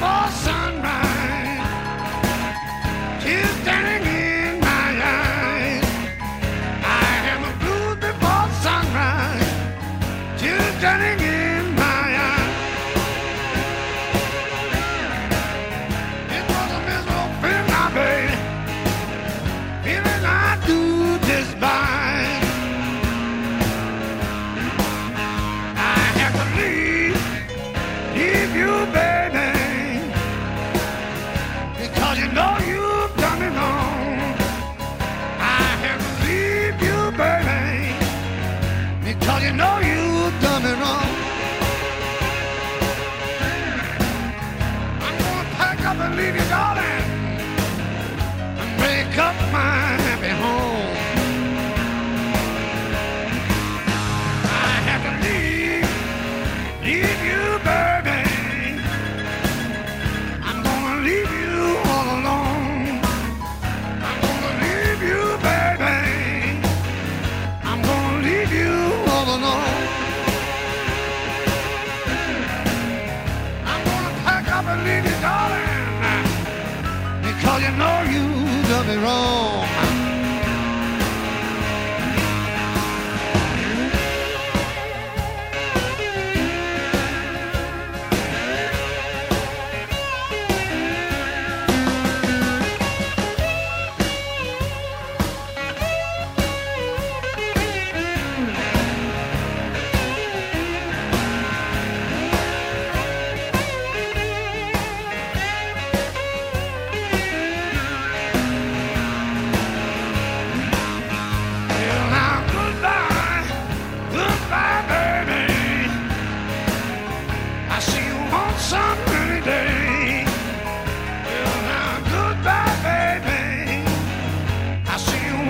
força. You know you darling, because you know you done me wrong.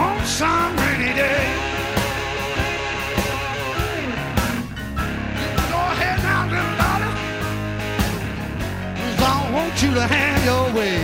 on some rainy day. You go ahead now, little daughter, cause I want you to have your way.